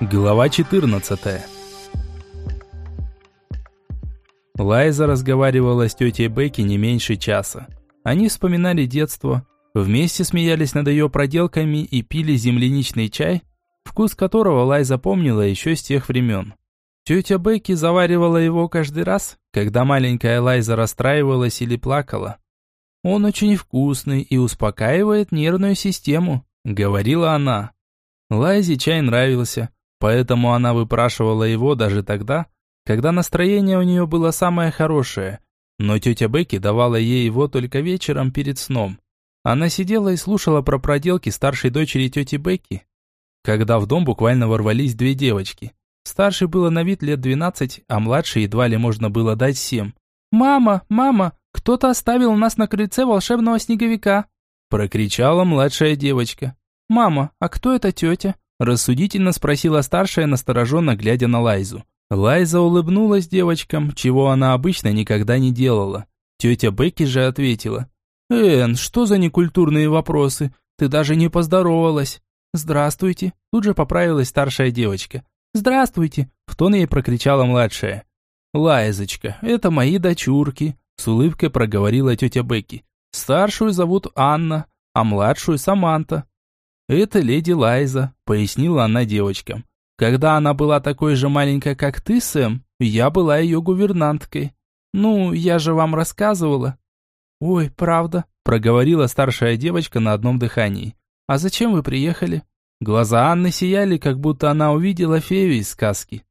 Глава 14 Лайза разговаривала с тетей Бекки не меньше часа. Они вспоминали детство, вместе смеялись над ее проделками и пили земляничный чай, вкус которого Лайза помнила еще с тех времен. Тетя Бекки заваривала его каждый раз, когда маленькая Лайза расстраивалась или плакала. «Он очень вкусный и успокаивает нервную систему», — говорила она. Лайзе чай нравился, Поэтому она выпрашивала его даже тогда, когда настроение у нее было самое хорошее. Но тетя Бекки давала ей его только вечером перед сном. Она сидела и слушала про проделки старшей дочери тети Бекки, когда в дом буквально ворвались две девочки. Старшей было на вид лет 12, а младшей едва ли можно было дать 7. «Мама, мама, кто-то оставил нас на крыльце волшебного снеговика!» Прокричала младшая девочка. «Мама, а кто эта тетя?» Рассудительно спросила старшая, настороженно глядя на Лайзу. Лайза улыбнулась девочкам, чего она обычно никогда не делала. Тетя Бекки же ответила. «Эн, что за некультурные вопросы? Ты даже не поздоровалась». «Здравствуйте», тут же поправилась старшая девочка. «Здравствуйте», в тон ей прокричала младшая. «Лайзочка, это мои дочурки», с улыбкой проговорила тетя Бекки. «Старшую зовут Анна, а младшую Саманта. «Это леди Лайза», — пояснила она девочкам. «Когда она была такой же маленькой, как ты, Сэм, я была ее гувернанткой. Ну, я же вам рассказывала». «Ой, правда», — проговорила старшая девочка на одном дыхании. «А зачем вы приехали?» Глаза Анны сияли, как будто она увидела фею из сказки.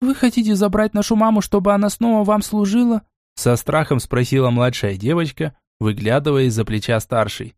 «Вы хотите забрать нашу маму, чтобы она снова вам служила?» Со страхом спросила младшая девочка, выглядывая из-за плеча старшей.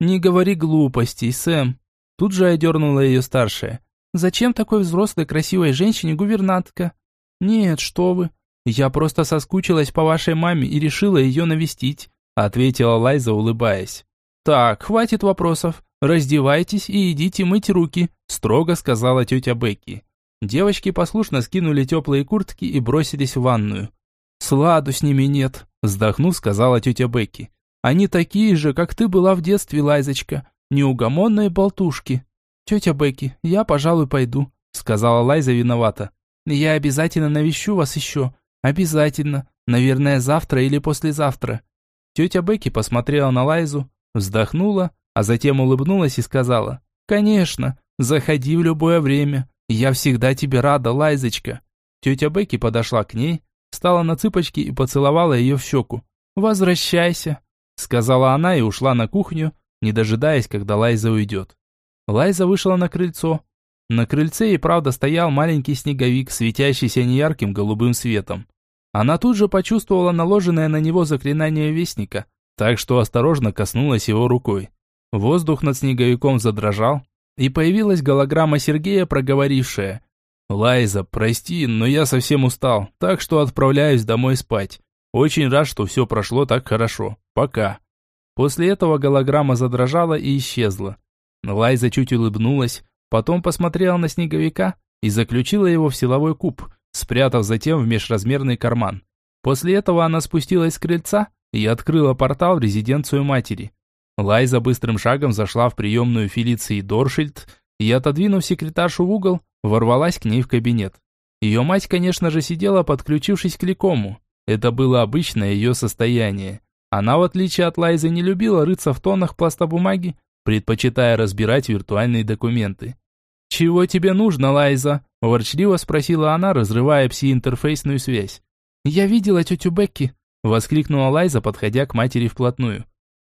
«Не говори глупостей, Сэм!» Тут же одернула ее старшая. «Зачем такой взрослой красивой женщине гувернантка?» «Нет, что вы. Я просто соскучилась по вашей маме и решила ее навестить», ответила Лайза, улыбаясь. «Так, хватит вопросов. Раздевайтесь и идите мыть руки», строго сказала тетя Бекки. Девочки послушно скинули теплые куртки и бросились в ванную. «Сладу с ними нет», вздохнув, сказала тетя Бекки. Они такие же, как ты была в детстве, Лайзочка. Неугомонные болтушки. Тетя Бекки, я, пожалуй, пойду», — сказала Лайза виновата. «Я обязательно навещу вас еще. Обязательно. Наверное, завтра или послезавтра». Тетя Бекки посмотрела на Лайзу, вздохнула, а затем улыбнулась и сказала. «Конечно, заходи в любое время. Я всегда тебе рада, Лайзочка». Тетя Бекки подошла к ней, встала на цыпочки и поцеловала ее в щеку. «Возвращайся», сказала она и ушла на кухню, не дожидаясь, когда Лайза уйдет. Лайза вышла на крыльцо. На крыльце и правда стоял маленький снеговик, светящийся неярким голубым светом. Она тут же почувствовала наложенное на него заклинание Вестника, так что осторожно коснулась его рукой. Воздух над снеговиком задрожал, и появилась голограмма Сергея, проговорившая. «Лайза, прости, но я совсем устал, так что отправляюсь домой спать. Очень рад, что все прошло так хорошо. Пока. После этого голограмма задрожала и исчезла. Лайза чуть улыбнулась, потом посмотрела на снеговика и заключила его в силовой куб, спрятав затем в межразмерный карман. После этого она спустилась с крыльца и открыла портал в резиденцию матери. Лайза быстрым шагом зашла в приемную Фелиции Доршильд и, отодвинув секретаршу в угол, ворвалась к ней в кабинет. Ее мать, конечно же, сидела, подключившись к Ликому. Это было обычное ее состояние. Она, в отличие от Лайзы, не любила рыться в тоннах пластобумаги, предпочитая разбирать виртуальные документы. «Чего тебе нужно, Лайза?» – ворчливо спросила она, разрывая пси-интерфейсную связь. «Я видела тетю Бекки», – воскликнула Лайза, подходя к матери вплотную.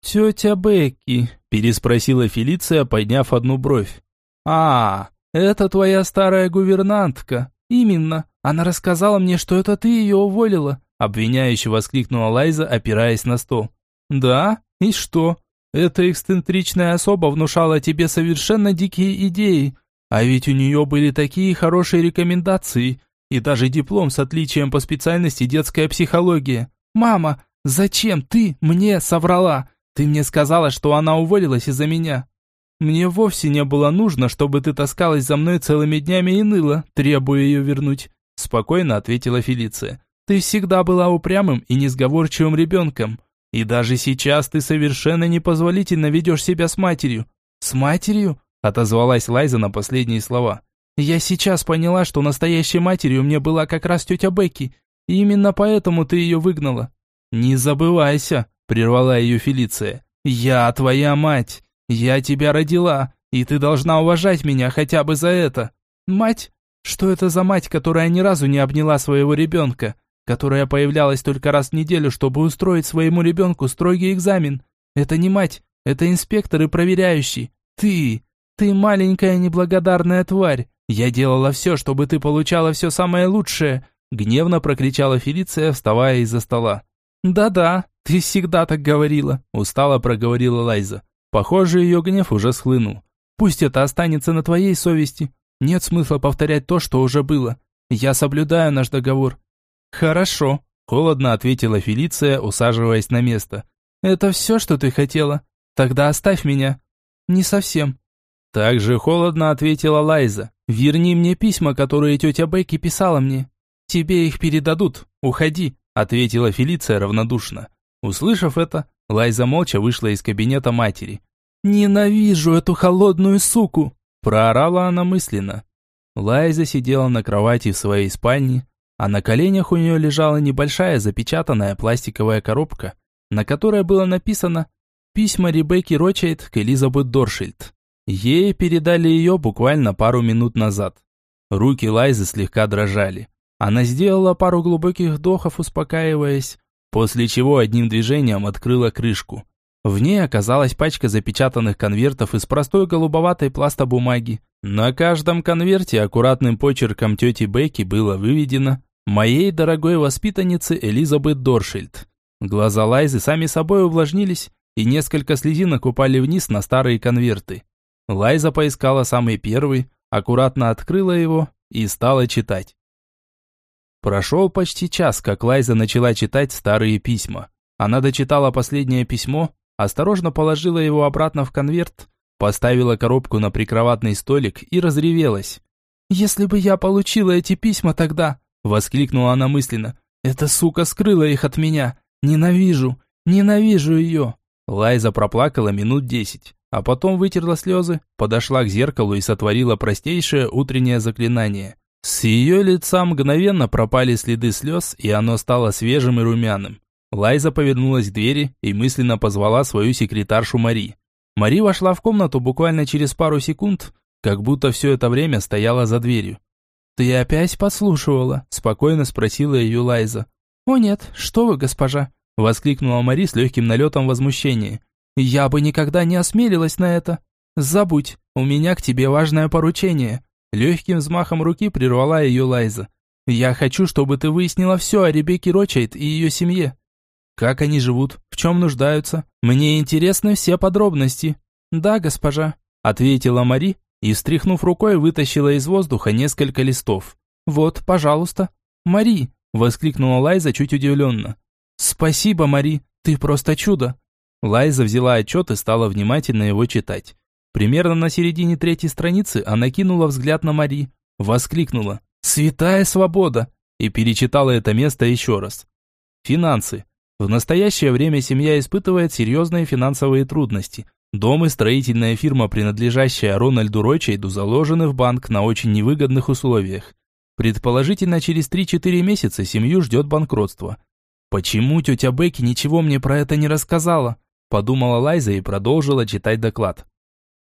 «Тетя Бекки», – переспросила Фелиция, подняв одну бровь. «А, это твоя старая гувернантка. Именно. Она рассказала мне, что это ты ее уволила. Обвиняюще воскликнула Лайза, опираясь на стол. «Да? И что? Эта эксцентричная особа внушала тебе совершенно дикие идеи. А ведь у нее были такие хорошие рекомендации. И даже диплом с отличием по специальности детская психология. Мама, зачем ты мне соврала? Ты мне сказала, что она уволилась из-за меня. Мне вовсе не было нужно, чтобы ты таскалась за мной целыми днями и ныла, требуя ее вернуть. Спокойно ответила Фелиция. Ты всегда была упрямым и несговорчивым ребенком. И даже сейчас ты совершенно непозволительно ведешь себя с матерью. С матерью? Отозвалась Лайза на последние слова. Я сейчас поняла, что настоящей матерью мне была как раз тетя Бекки, и именно поэтому ты ее выгнала». «Не забывайся», – прервала ее Фелиция. «Я твоя мать. Я тебя родила, и ты должна уважать меня хотя бы за это». «Мать? Что это за мать, которая ни разу не обняла своего ребенка, которая появлялась только раз в неделю, чтобы устроить своему ребенку строгий экзамен? Это не мать, это инспектор и проверяющий. Ты, ты маленькая неблагодарная тварь. Я делала все, чтобы ты получала все самое лучшее, гневно прокричала Фелиция, вставая из-за стола. Да-да, ты всегда так говорила, устало проговорила Лайза. Похоже, ее гнев уже схлынул. Пусть это останется на твоей совести. Нет смысла повторять то, что уже было. Я соблюдаю наш договор». «Хорошо», – холодно ответила Фелиция, усаживаясь на место. «Это все, что ты хотела? Тогда оставь меня». «Не совсем». Так же холодно ответила Лайза. «Верни мне письма, которые тетя Бекки писала мне. Тебе их передадут. Уходи», – ответила Фелиция равнодушно. Услышав это, Лайза молча вышла из кабинета матери. «Ненавижу эту холодную суку!» Проорала она мысленно. Лайза сидела на кровати в своей спальне, а на коленях у нее лежала небольшая запечатанная пластиковая коробка, на которой было написано «Письма Ребекки Рочейд к Элизабет Доршильд». Ей передали ее буквально пару минут назад. Руки Лайзы слегка дрожали. Она сделала пару глубоких вдохов, успокаиваясь, после чего одним движением открыла крышку. В ней оказалась пачка запечатанных конвертов из простой голубоватой пластобумаги. На каждом конверте аккуратным почерком тети Бекки было выведено «Моей дорогой воспитаннице Элизабет Доршильд». Глаза Лайзы сами собой увлажнились, и несколько слезинок упали вниз на старые конверты. Лайза поискала самый первый, аккуратно открыла его и стала читать. Прошел почти час, как Лайза начала читать старые письма. Она дочитала последнее письмо, осторожно положила его обратно в конверт, поставила коробку на прикроватный столик и разревелась. «Если бы я получила эти письма тогда!» – воскликнула она мысленно. «Эта сука скрыла их от меня! Ненавижу! Ненавижу ее!» Лайза проплакала минут десять, а потом вытерла слезы, подошла к зеркалу и сотворила простейшее утреннее заклинание. С ее лица мгновенно пропали следы слез, и оно стало свежим и румяным. Лайза повернулась к двери и мысленно позвала свою секретаршу Мари. Мари вошла в комнату буквально через пару секунд, как будто все это время стояла за дверью. «Ты опять подслушивала?» – спокойно спросила ее Лайза. «О нет, что вы, госпожа!» – воскликнула Мари с легким налетом возмущения. «Я бы никогда не осмелилась на это. Забудь, у меня к тебе важное поручение». Легким взмахом руки прервала ее Лайза. «Я хочу, чтобы ты выяснила все о Ребекке Рочайт и ее семье. Как они живут? В чем нуждаются? Мне интересны все подробности». «Да, госпожа», – ответила Мари и, встряхнув рукой, вытащила из воздуха несколько листов. «Вот, пожалуйста». «Мари!» – воскликнула Лайза чуть удивленно. «Спасибо, Мари, ты просто чудо!» Лайза взяла отчет и стала внимательно его читать. Примерно на середине третьей страницы она кинула взгляд на Мари, воскликнула «Святая свобода!» и перечитала это место еще раз. Финансы. В настоящее время семья испытывает серьезные финансовые трудности. Дом и строительная фирма, принадлежащая Рональду Ройчейду, заложены в банк на очень невыгодных условиях. Предположительно, через 3-4 месяца семью ждет банкротство. «Почему тетя Бекки ничего мне про это не рассказала?» Подумала Лайза и продолжила читать доклад.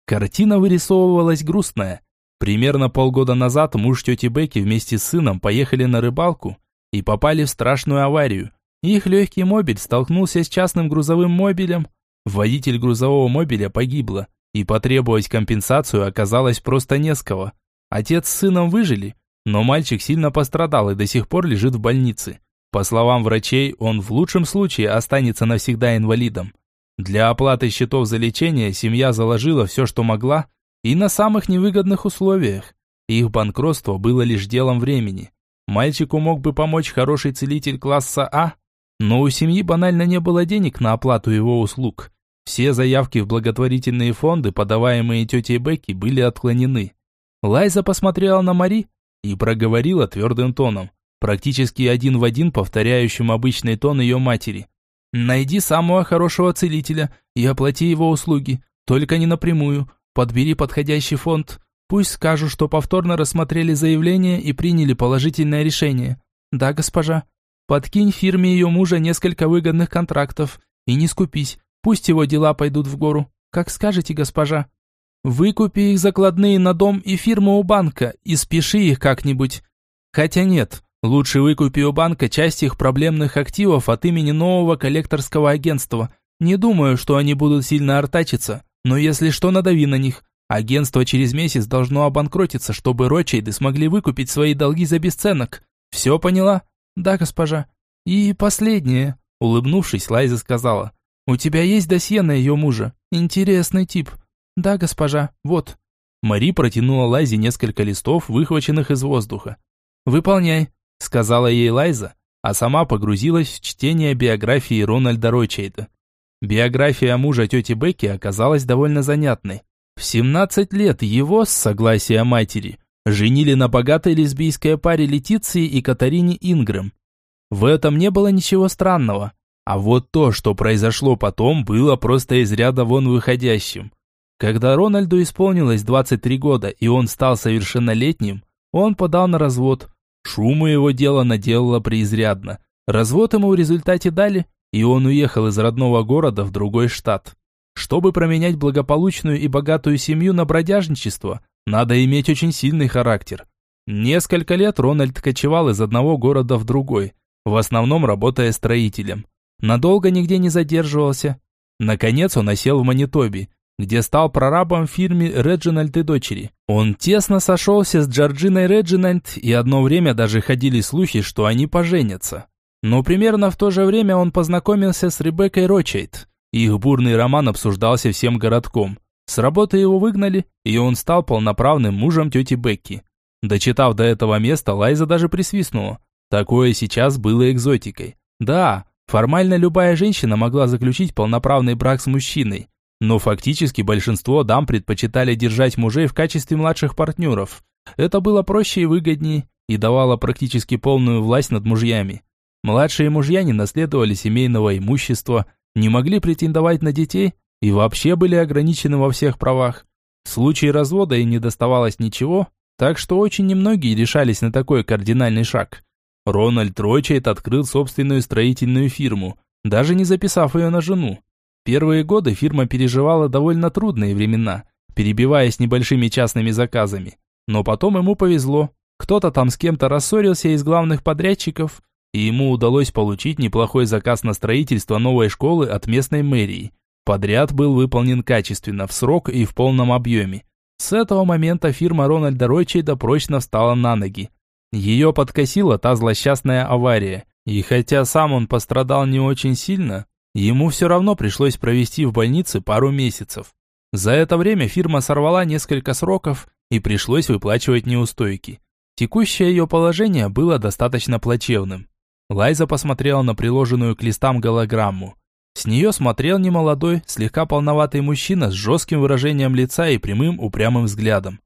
Картина вырисовывалась грустная. Примерно полгода назад муж тети Бекки вместе с сыном поехали на рыбалку и попали в страшную аварию. Их легкий мобиль столкнулся с частным грузовым мобилем. Водитель грузового мобиля погибла, и потребовать компенсацию оказалось просто не с кого. Отец с сыном выжили, но мальчик сильно пострадал и до сих пор лежит в больнице. По словам врачей, он в лучшем случае останется навсегда инвалидом. Для оплаты счетов за лечение семья заложила все, что могла, и на самых невыгодных условиях. Их банкротство было лишь делом времени. Мальчику мог бы помочь хороший целитель класса А, но у семьи банально не было денег на оплату его услуг. Все заявки в благотворительные фонды, подаваемые тетей Бекки, были отклонены. Лайза посмотрела на Мари и проговорила твердым тоном, практически один в один повторяющим обычный тон ее матери. «Найди самого хорошего целителя и оплати его услуги, только не напрямую. Подбери подходящий фонд. Пусть скажут, что повторно рассмотрели заявление и приняли положительное решение. Да, госпожа. Подкинь фирме ее мужа несколько выгодных контрактов. И не скупись, пусть его дела пойдут в гору. Как скажете, госпожа. Выкупи их закладные на дом и фирму у банка, и спеши их как-нибудь. Хотя нет, лучше выкупи у банка часть их проблемных активов от имени нового коллекторского агентства. Не думаю, что они будут сильно артачиться, но если что, надави на них. Агентство через месяц должно обанкротиться, чтобы Рочейды смогли выкупить свои долги за бесценок. Все поняла? Да, госпожа. И последнее, улыбнувшись, Лайза сказала. У тебя есть досье на ее мужа? Интересный тип. «Да, госпожа, вот». Мари протянула Лайзе несколько листов, выхваченных из воздуха. «Выполняй», — сказала ей Лайза, а сама погрузилась в чтение биографии Рональда Ройчейда. Биография мужа тети Бекки оказалась довольно занятной. В 17 лет его, с согласия матери, женили на богатой лесбийской паре Летиции и Катарине Ингрэм. В этом не было ничего странного. А вот то, что произошло потом, было просто из ряда вон выходящим. Когда Рональду исполнилось 23 года и он стал совершеннолетним, он подал на развод. Шуму его дело наделало преизрядно. Развод ему в результате дали, и он уехал из родного города в другой штат. Чтобы променять благополучную и богатую семью на бродяжничество, надо иметь очень сильный характер. Несколько лет Рональд кочевал из одного города в другой, в основном работая строителем. Надолго нигде не задерживался. Наконец он осел в Манитобе, где стал прорабом в фирме Реджинальд и дочери. Он тесно сошелся с Джорджиной Реджинальд, и одно время даже ходили слухи, что они поженятся. Но примерно в то же время он познакомился с Ребеккой Рочейд. Их бурный роман обсуждался всем городком. С работы его выгнали, и он стал полноправным мужем тети Бекки. Дочитав до этого места, Лайза даже присвистнула. Такое сейчас было экзотикой. Да, формально любая женщина могла заключить полноправный брак с мужчиной, но фактически большинство дам предпочитали держать мужей в качестве младших партнеров. Это было проще и выгоднее, и давало практически полную власть над мужьями. Младшие мужья не наследовали семейного имущества, не могли претендовать на детей и вообще были ограничены во всех правах. В случае развода им не доставалось ничего, так что очень немногие решались на такой кардинальный шаг. Рональд Ройчайт открыл собственную строительную фирму, даже не записав ее на жену. Первые годы фирма переживала довольно трудные времена, перебиваясь небольшими частными заказами. Но потом ему повезло. Кто-то там с кем-то рассорился из главных подрядчиков, и ему удалось получить неплохой заказ на строительство новой школы от местной мэрии. Подряд был выполнен качественно, в срок и в полном объеме. С этого момента фирма Рональда Ройчейда прочно встала на ноги. Ее подкосила та злосчастная авария. И хотя сам он пострадал не очень сильно, Ему все равно пришлось провести в больнице пару месяцев. За это время фирма сорвала несколько сроков и пришлось выплачивать неустойки. Текущее ее положение было достаточно плачевным. Лайза посмотрела на приложенную к листам голограмму. С нее смотрел немолодой, слегка полноватый мужчина с жестким выражением лица и прямым упрямым взглядом.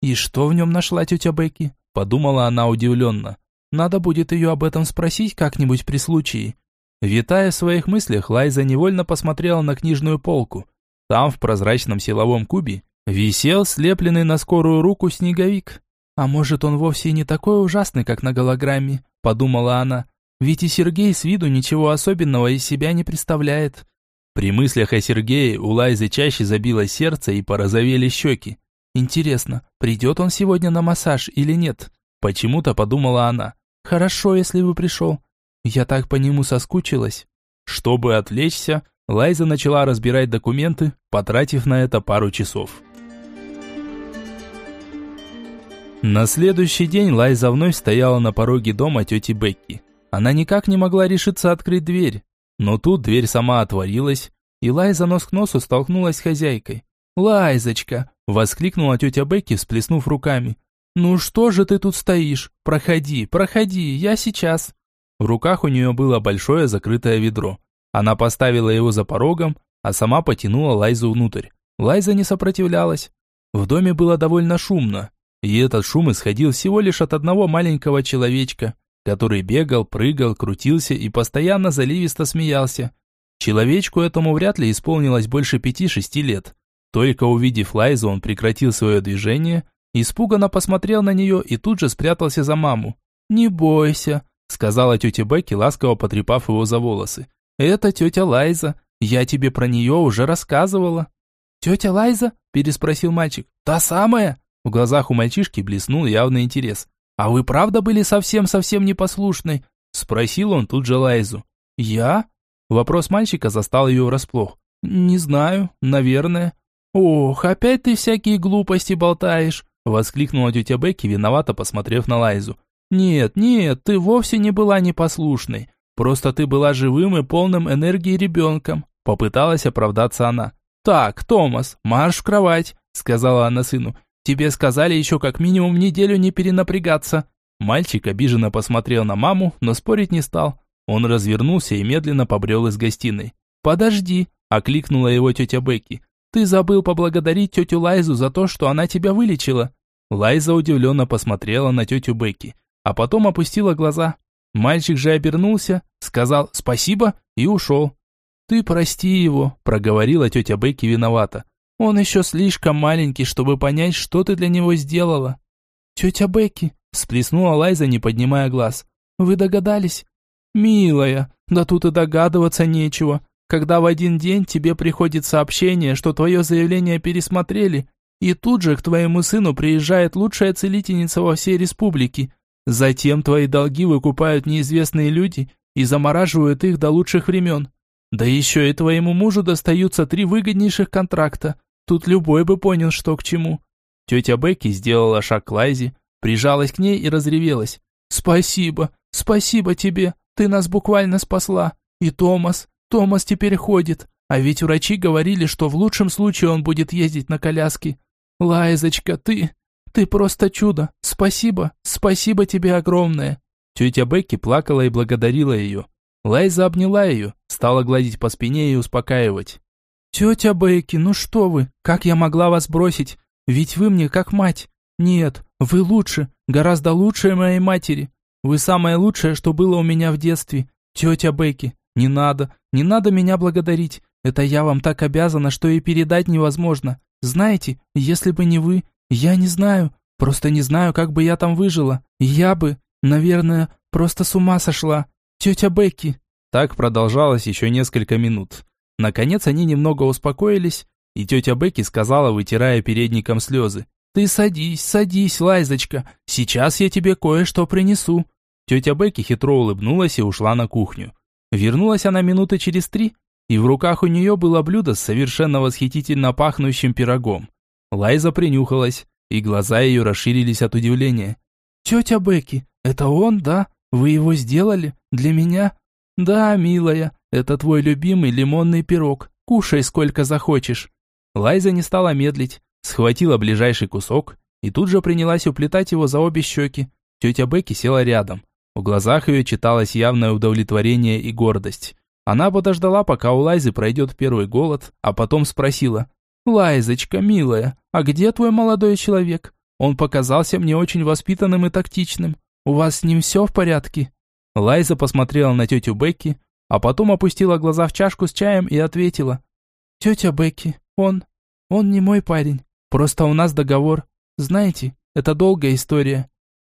«И что в нем нашла тетя Бекки?» – подумала она удивленно. «Надо будет ее об этом спросить как-нибудь при случае. Витая в своих мыслях, Лайза невольно посмотрела на книжную полку. Там, в прозрачном силовом кубе, висел слепленный на скорую руку снеговик. «А может, он вовсе не такой ужасный, как на голограмме?» – подумала она. «Ведь и Сергей с виду ничего особенного из себя не представляет». При мыслях о Сергее у Лайзы чаще забилось сердце и порозовели щеки. «Интересно, придет он сегодня на массаж или нет?» Почему-то подумала она. «Хорошо, если бы пришел. Я так по нему соскучилась. Чтобы отвлечься, Лайза начала разбирать документы, потратив на это пару часов. На следующий день Лайза вновь стояла на пороге дома тети Бекки. Она никак не могла решиться открыть дверь. Но тут дверь сама отворилась, и Лайза нос к носу столкнулась с хозяйкой. «Лайзочка!» – воскликнула тетя Бекки, всплеснув руками. «Ну что же ты тут стоишь? Проходи, проходи, я сейчас!» В руках у нее было большое закрытое ведро. Она поставила его за порогом, а сама потянула Лайзу внутрь. Лайза не сопротивлялась. В доме было довольно шумно, и этот шум исходил всего лишь от одного маленького человечка, который бегал, прыгал, крутился и постоянно заливисто смеялся. Человечку этому вряд ли исполнилось больше пяти-шести лет. Только увидев Лайзу, он прекратил свое движение испуганно посмотрел на нее и тут же спрятался за маму. «Не бойся», – сказала тетя Бекки, ласково потрепав его за волосы. «Это тетя Лайза. Я тебе про нее уже рассказывала». «Тетя Лайза?» – переспросил мальчик. «Та самая?» В глазах у мальчишки блеснул явный интерес. «А вы правда были совсем-совсем непослушной?» – спросил он тут же Лайзу. «Я?» Вопрос мальчика застал ее врасплох. «Не знаю, наверное». «Ох, опять ты всякие глупости болтаешь!» Воскликнула тетя Бекки, виновато посмотрев на Лайзу. «Нет, нет, ты вовсе не была непослушной. Просто ты была живым и полным энергии ребенком», попыталась оправдаться она. «Так, Томас, марш в кровать», сказала она сыну. «Тебе сказали еще как минимум неделю не перенапрягаться». Мальчик обиженно посмотрел на маму, но спорить не стал. Он развернулся и медленно побрел из гостиной. «Подожди», – окликнула его тетя Бекки. «Ты забыл поблагодарить тетю Лайзу за то, что она тебя вылечила». Лайза удивленно посмотрела на тетю Бекки, а потом опустила глаза. Мальчик же обернулся, сказал «спасибо» и ушел. «Ты прости его», – проговорила тетя Бекки виновата. «Он еще слишком маленький, чтобы понять, что ты для него сделала». «Тетя Бекки», – сплеснула Лайза, не поднимая глаз. «Вы догадались?» «Милая, да тут и догадываться нечего. Когда в один день тебе приходит сообщение, что твое заявление пересмотрели, и тут же к твоему сыну приезжает лучшая целительница во всей республике. Затем твои долги выкупают неизвестные люди и замораживают их до лучших времен. Да еще и твоему мужу достаются три выгоднейших контракта. Тут любой бы понял, что к чему». Тетя Бекки сделала шаг к Лайзе, прижалась к ней и разревелась. «Спасибо, спасибо тебе, ты нас буквально спасла. И Томас, Томас теперь ходит. А ведь врачи говорили, что в лучшем случае он будет ездить на коляске. Лайзочка, ты... Ты просто чудо. Спасибо, спасибо тебе огромное. Тетя Бекки плакала и благодарила ее. Лайза обняла ее, стала гладить по спине и успокаивать. «Тетя Бекки, ну что вы, как я могла вас бросить? Ведь вы мне как мать. Нет, вы лучше, гораздо лучше моей матери. Вы самое лучшее, что было у меня в детстве. Тетя Бекки, «Не надо, не надо меня благодарить. Это я вам так обязана, что и передать невозможно. Знаете, если бы не вы, я не знаю, просто не знаю, как бы я там выжила. Я бы, наверное, просто с ума сошла. Тетя Бекки». Так продолжалось еще несколько минут. Наконец они немного успокоились, и тетя Бекки сказала, вытирая передником слезы. «Ты садись, садись, Лайзочка, сейчас я тебе кое-что принесу». Тетя Бекки хитро улыбнулась и ушла на кухню. Вернулась она минуты через три, и в руках у нее было блюдо с совершенно восхитительно пахнущим пирогом. Лайза принюхалась, и глаза ее расширились от удивления. «Тетя Бекки, это он, да? Вы его сделали? Для меня?» «Да, милая, это твой любимый лимонный пирог. Кушай сколько захочешь». Лайза не стала медлить, схватила ближайший кусок и тут же принялась уплетать его за обе щеки. Тетя Бекки села рядом. В глазах ее читалось явное удовлетворение и гордость. Она подождала, пока у Лайзы пройдет первый голод, а потом спросила. «Лайзочка, милая, а где твой молодой человек? Он показался мне очень воспитанным и тактичным. У вас с ним все в порядке?» Лайза посмотрела на тетю Бекки, а потом опустила глаза в чашку с чаем и ответила. «Тетя Бекки, он... он не мой парень. Просто у нас договор. Знаете, это долгая история.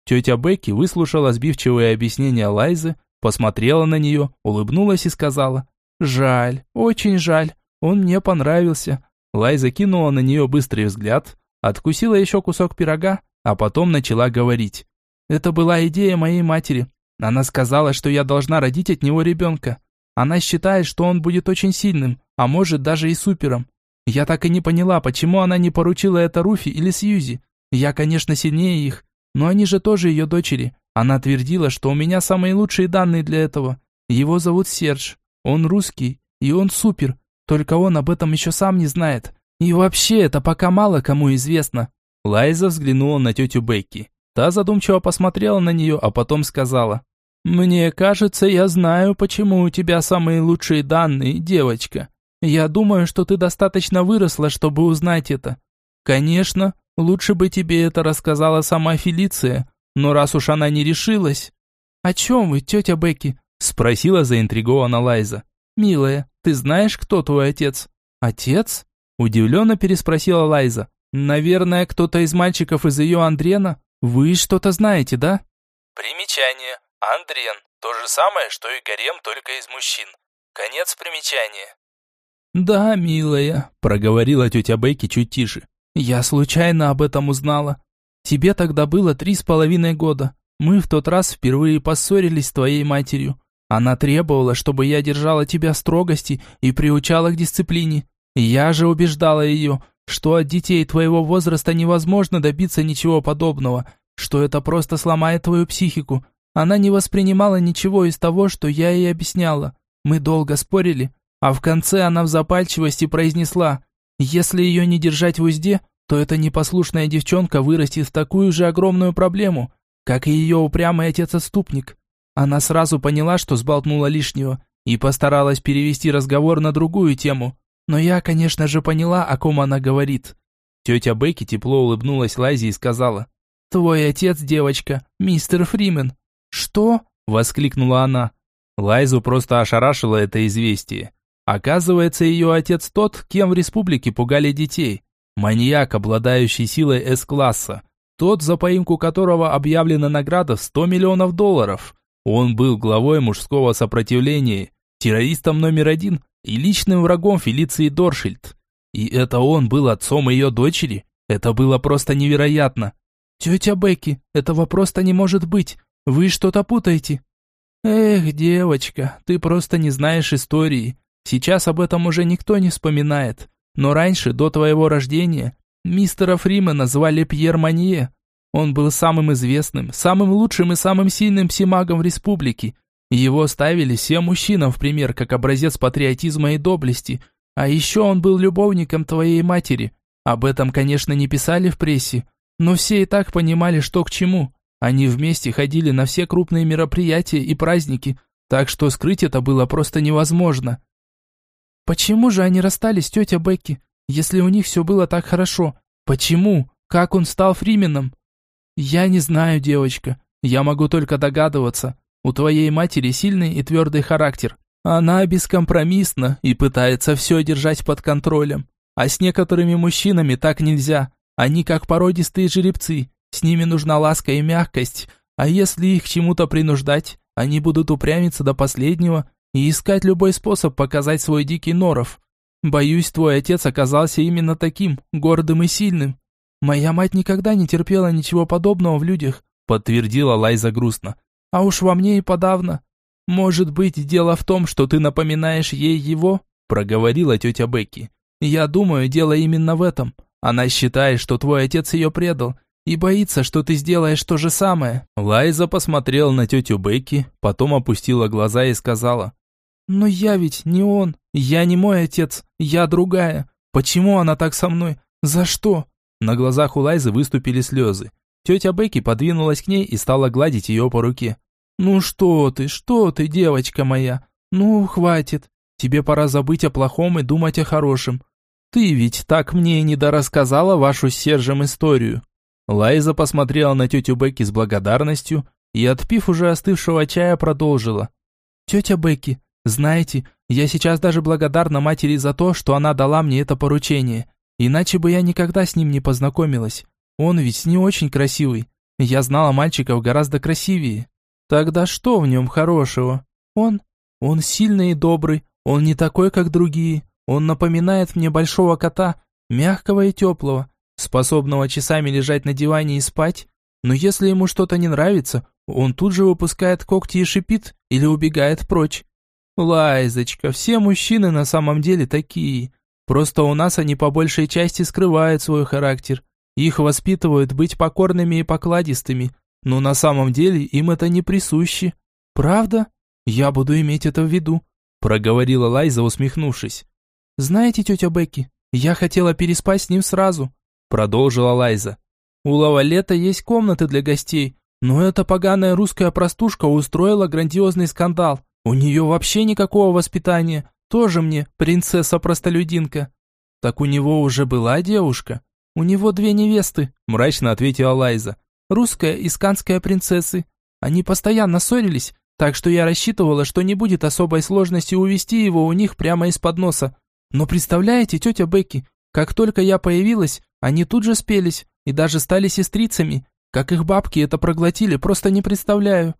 Тетя Бекки выслушала сбивчивые объяснения Лайзы, посмотрела на нее, улыбнулась и сказала, «Жаль, очень жаль, он мне понравился». Лайза кинула на нее быстрый взгляд, откусила еще кусок пирога, а потом начала говорить. «Это была идея моей матери. Она сказала, что я должна родить от него ребенка. Она считает, что он будет очень сильным, а может даже и супером. Я так и не поняла, почему она не поручила это Руфи или Сьюзи. Я, конечно, сильнее их, но они же тоже ее дочери. Она твердила, что у меня самые лучшие данные для этого. Его зовут Серж. Он русский, и он супер. Только он об этом еще сам не знает. И вообще, это пока мало кому известно. Лайза взглянула на тетю Бекки. Та задумчиво посмотрела на нее, а потом сказала. «Мне кажется, я знаю, почему у тебя самые лучшие данные, девочка. Я думаю, что ты достаточно выросла, чтобы узнать это. Конечно, Лучше бы тебе это рассказала сама Фелиция, но раз уж она не решилась... «О чем вы, тетя Бекки?» – спросила заинтригована Лайза. «Милая, ты знаешь, кто твой отец?» «Отец?» – удивленно переспросила Лайза. Наверное, кто-то из мальчиков из ее Андрена? Вы что-то знаете, да? Примечание. Андрен. То же самое, что и гарем, только из мужчин. Конец примечания. «Да, милая», – проговорила тетя Бекки чуть тише. «Я случайно об этом узнала. Тебе тогда было три с половиной года. Мы в тот раз впервые поссорились с твоей матерью. Она требовала, чтобы я держала тебя строгости и приучала к дисциплине. Я же убеждала ее, что от детей твоего возраста невозможно добиться ничего подобного, что это просто сломает твою психику. Она не воспринимала ничего из того, что я ей объясняла. Мы долго спорили, а в конце она в запальчивости произнесла, если ее не держать в узде, то эта непослушная девчонка вырастет в такую же огромную проблему, как и ее упрямый отец-отступник. Она сразу поняла, что сболтнула лишнего, и постаралась перевести разговор на другую тему. Но я, конечно же, поняла, о ком она говорит. Тетя Бекки тепло улыбнулась Лайзе и сказала, «Твой отец, девочка, мистер Фримен». «Что?» – воскликнула она. Лайзу просто ошарашило это известие. Оказывается, ее отец тот, кем в республике пугали детей. Маньяк, обладающий силой С-класса. Тот, за поимку которого объявлена награда в 100 миллионов долларов. Он был главой мужского сопротивления, террористом номер один и личным врагом Фелиции Доршильд. И это он был отцом ее дочери? Это было просто невероятно. «Тетя Бекки, этого просто не может быть. Вы что-то путаете». «Эх, девочка, ты просто не знаешь истории. Сейчас об этом уже никто не вспоминает. Но раньше, до твоего рождения, мистера Фримена звали Пьер Манье. Он был самым известным, самым лучшим и самым сильным псимагом в республике. Его ставили всем мужчинам в пример, как образец патриотизма и доблести. А еще он был любовником твоей матери. Об этом, конечно, не писали в прессе, но все и так понимали, что к чему. Они вместе ходили на все крупные мероприятия и праздники, так что скрыть это было просто невозможно. Почему же они расстались, тетя Бекки, если у них все было так хорошо? Почему? Как он стал фрименом? Я не знаю, девочка. Я могу только догадываться. У твоей матери сильный и твердый характер. Она бескомпромиссна и пытается все держать под контролем. А с некоторыми мужчинами так нельзя. Они как породистые жеребцы. С ними нужна ласка и мягкость. А если их чему-то принуждать, они будут упрямиться до последнего и искать любой способ показать свой дикий норов. Боюсь, твой отец оказался именно таким, гордым и сильным. Моя мать никогда не терпела ничего подобного в людях, подтвердила Лайза грустно. А уж во мне и подавно. Может быть, дело в том, что ты напоминаешь ей его, проговорила тетя Бекки. Я думаю, дело именно в этом. Она считает, что твой отец ее предал, и боится, что ты сделаешь то же самое». Лайза посмотрела на тетю Бекки, потом опустила глаза и сказала, «Но я ведь не он, я не мой отец, я другая. Почему она так со мной? За что?» На глазах у Лайзы выступили слезы. Тетя Бекки подвинулась к ней и стала гладить ее по руке. «Ну что ты, что ты, девочка моя? Ну, хватит. Тебе пора забыть о плохом и думать о хорошем. Ты ведь так мне и не дорассказала вашу с Сержем историю». Лайза посмотрела на тетю Бекки с благодарностью и, отпив уже остывшего чая, продолжила. «Тетя Бекки, знаете, я сейчас даже благодарна матери за то, что она дала мне это поручение. Иначе бы я никогда с ним не познакомилась. Он ведь не очень красивый. Я знала мальчиков гораздо красивее. Тогда что в нем хорошего? Он? Он сильный и добрый. Он не такой, как другие. Он напоминает мне большого кота, мягкого и теплого, способного часами лежать на диване и спать. Но если ему что-то не нравится, он тут же выпускает когти и шипит или убегает прочь. Лайзочка, все мужчины на самом деле такие. Просто у нас они по большей части скрывают свой характер. Их воспитывают быть покорными и покладистыми, но на самом деле им это не присуще. Правда? Я буду иметь это в виду, проговорила Лайза, усмехнувшись. Знаете, тетя Бекки, я хотела переспать с ним сразу, продолжила Лайза. У Лавалета есть комнаты для гостей, но эта поганая русская простушка устроила грандиозный скандал. У нее вообще никакого воспитания. Тоже мне принцесса-простолюдинка. Так у него уже была девушка. У него две невесты, мрачно ответила Лайза. Русская и сканская принцессы. Они постоянно ссорились, так что я рассчитывала, что не будет особой сложности увести его у них прямо из-под носа. Но представляете, тетя Бекки, Как только я появилась, они тут же спелись и даже стали сестрицами. Как их бабки это проглотили, просто не представляю.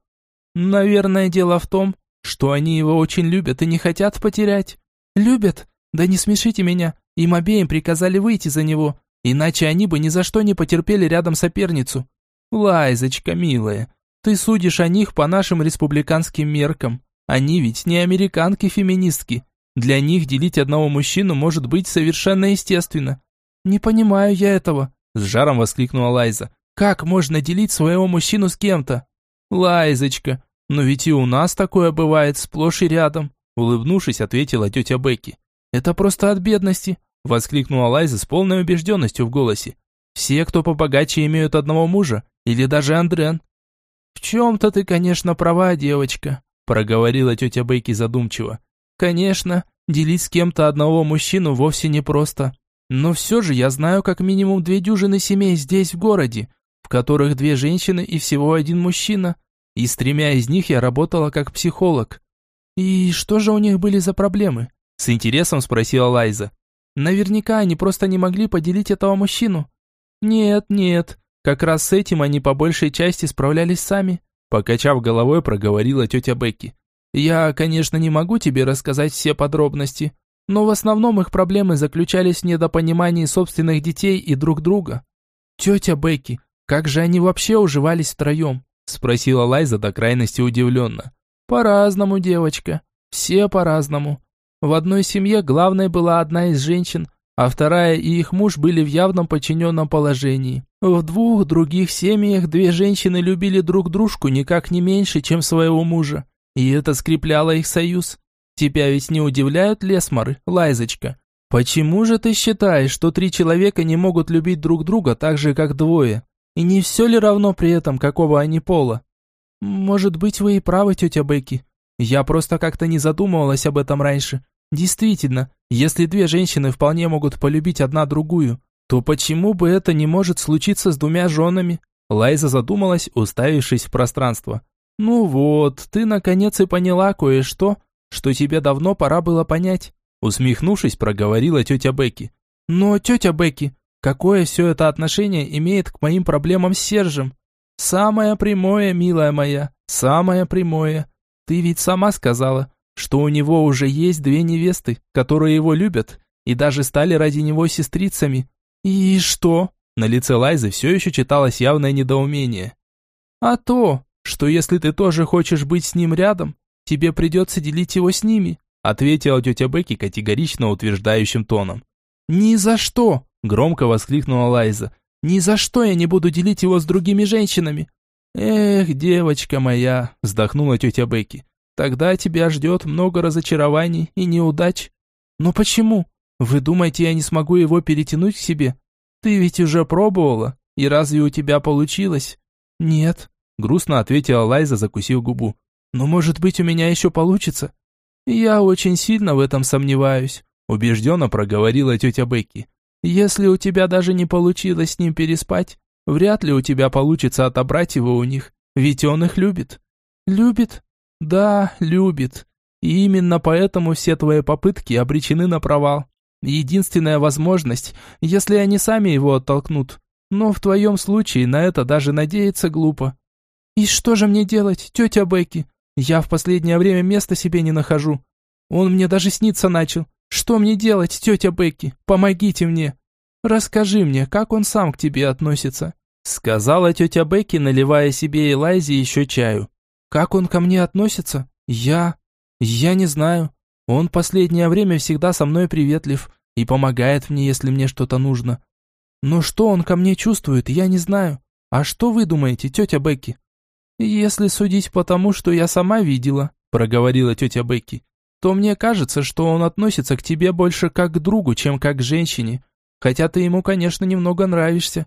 Наверное, дело в том, что они его очень любят и не хотят потерять. Любят? Да не смешите меня. Им обеим приказали выйти за него, иначе они бы ни за что не потерпели рядом соперницу. Лайзочка, милая, ты судишь о них по нашим республиканским меркам. Они ведь не американки-феминистки. Для них делить одного мужчину может быть совершенно естественно. Не понимаю я этого, с жаром воскликнула Лайза. Как можно делить своего мужчину с кем-то? Лайзочка, но ведь и у нас такое бывает сплошь и рядом, улыбнувшись, ответила тетя Бекки. Это просто от бедности, воскликнула Лайза с полной убежденностью в голосе. Все, кто побогаче, имеют одного мужа, или даже Андрен. В чем-то ты, конечно, права, девочка, проговорила тетя Бейки задумчиво. Конечно, делить с кем-то одного мужчину вовсе не просто. Но все же я знаю как минимум две дюжины семей здесь, в городе, в которых две женщины и всего один мужчина. И с тремя из них я работала как психолог. И что же у них были за проблемы? С интересом спросила Лайза. Наверняка они просто не могли поделить этого мужчину. Нет, нет, как раз с этим они по большей части справлялись сами. Покачав головой, проговорила тетя Бекки. «Я, конечно, не могу тебе рассказать все подробности, но в основном их проблемы заключались в недопонимании собственных детей и друг друга». «Тетя Бекки, как же они вообще уживались втроем?» Спросила Лайза до крайности удивленно. «По-разному, девочка. Все по-разному. В одной семье главной была одна из женщин, а вторая и их муж были в явном подчиненном положении. В двух других семьях две женщины любили друг дружку никак не меньше, чем своего мужа, и это скрепляло их союз. Тебя ведь не удивляют лесмары, Лайзочка? Почему же ты считаешь, что три человека не могут любить друг друга так же, как двое? И не все ли равно при этом, какого они пола? Может быть, вы и правы, тетя Бекки. Я просто как-то не задумывалась об этом раньше. Действительно, если две женщины вполне могут полюбить одна другую, то почему бы это не может случиться с двумя женами? Лайза задумалась, уставившись в пространство. Ну вот, ты наконец и поняла кое-что, что тебе давно пора было понять. Усмехнувшись, проговорила тетя Бекки. Но, тетя Бекки, какое все это отношение имеет к моим проблемам с Сержем? Самое прямое, милая моя, самое прямое. Ты ведь сама сказала, что у него уже есть две невесты, которые его любят, и даже стали ради него сестрицами. И что? На лице Лайзы все еще читалось явное недоумение. А то, что если ты тоже хочешь быть с ним рядом, тебе придется делить его с ними, ответила тетя Бекки категорично утверждающим тоном. «Ни за что!» – громко воскликнула Лайза. «Ни за что я не буду делить его с другими женщинами!» «Эх, девочка моя!» – вздохнула тетя Бекки. Тогда тебя ждет много разочарований и неудач. Но почему? Вы думаете, я не смогу его перетянуть к себе? Ты ведь уже пробовала, и разве у тебя получилось? Нет, грустно ответила Лайза, закусив губу. Но может быть у меня еще получится? Я очень сильно в этом сомневаюсь, убежденно проговорила тетя Бекки. Если у тебя даже не получилось с ним переспать, вряд ли у тебя получится отобрать его у них, ведь он их любит. Любит? Да, любит. И именно поэтому все твои попытки обречены на провал. Единственная возможность, если они сами его оттолкнут. Но в твоем случае на это даже надеяться глупо. И что же мне делать, тетя Бекки? Я в последнее время места себе не нахожу. Он мне даже сниться начал. Что мне делать, тетя Бекки? Помогите мне. Расскажи мне, как он сам к тебе относится. Сказала тетя Бекки, наливая себе и Лайзе еще чаю. Как он ко мне относится? Я... Я не знаю. Он последнее время всегда со мной приветлив и помогает мне, если мне что-то нужно. Но что он ко мне чувствует, я не знаю. А что вы думаете, тетя Бекки? Если судить по тому, что я сама видела, проговорила тетя Бекки, то мне кажется, что он относится к тебе больше как к другу, чем как к женщине. Хотя ты ему, конечно, немного нравишься.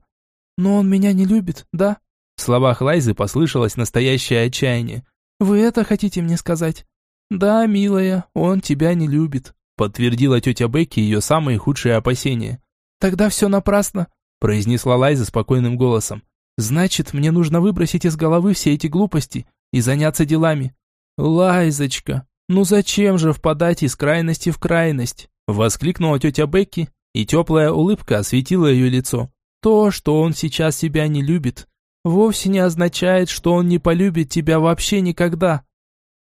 Но он меня не любит, да? В словах Лайзы послышалось настоящее отчаяние. «Вы это хотите мне сказать?» «Да, милая, он тебя не любит», подтвердила тетя Бекки ее самые худшие опасения. «Тогда все напрасно», произнесла Лайза спокойным голосом. «Значит, мне нужно выбросить из головы все эти глупости и заняться делами». «Лайзочка, ну зачем же впадать из крайности в крайность?» Воскликнула тетя Бекки и теплая улыбка осветила ее лицо. То, что он сейчас тебя не любит, вовсе не означает, что он не полюбит тебя вообще никогда.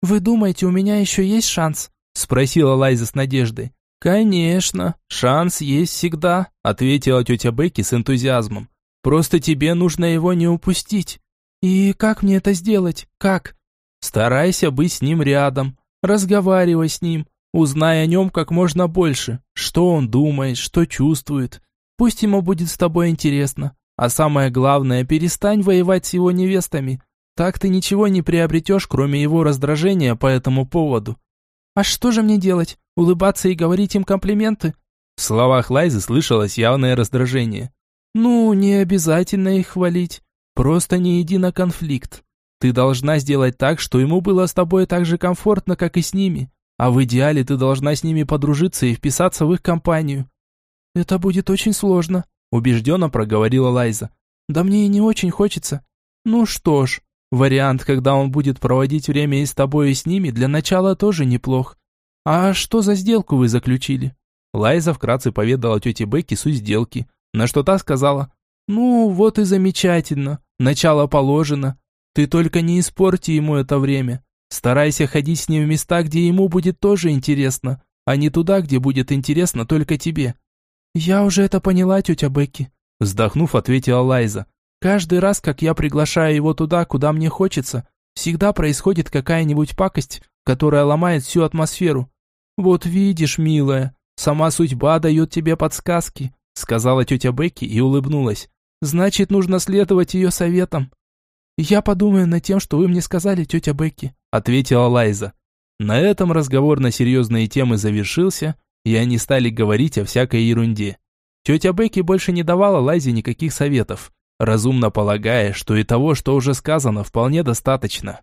«Вы думаете, у меня еще есть шанс?» – спросила Лайза с надеждой. «Конечно, шанс есть всегда», – ответила тетя Бекки с энтузиазмом. «Просто тебе нужно его не упустить». «И как мне это сделать? Как?» «Старайся быть с ним рядом, разговаривай с ним, узнай о нем как можно больше, что он думает, что чувствует. Пусть ему будет с тобой интересно. А самое главное, перестань воевать с его невестами. Так ты ничего не приобретешь, кроме его раздражения по этому поводу. А что же мне делать? Улыбаться и говорить им комплименты? В словах Лайзы слышалось явное раздражение. Ну, не обязательно их хвалить. Просто не иди на конфликт. Ты должна сделать так, что ему было с тобой так же комфортно, как и с ними. А в идеале ты должна с ними подружиться и вписаться в их компанию. Это будет очень сложно, убежденно проговорила Лайза. Да мне и не очень хочется. Ну что ж, Вариант, когда он будет проводить время и с тобой, и с ними, для начала тоже неплох. А что за сделку вы заключили? Лайза вкратце поведала тете Бекке суть сделки, на что та сказала, «Ну, вот и замечательно, начало положено. Ты только не испорти ему это время. Старайся ходить с ним в места, где ему будет тоже интересно, а не туда, где будет интересно только тебе». «Я уже это поняла, тетя Бекки», вздохнув, ответила Лайза. Каждый раз, как я приглашаю его туда, куда мне хочется, всегда происходит какая-нибудь пакость, которая ломает всю атмосферу. Вот видишь, милая, сама судьба дает тебе подсказки, сказала тетя Бекки и улыбнулась. Значит, нужно следовать ее советам. Я подумаю над тем, что вы мне сказали, тетя Бекки, ответила Лайза. На этом разговор на серьезные темы завершился, и они стали говорить о всякой ерунде. Тетя Бекки больше не давала Лайзе никаких советов разумно полагая, что и того, что уже сказано, вполне достаточно.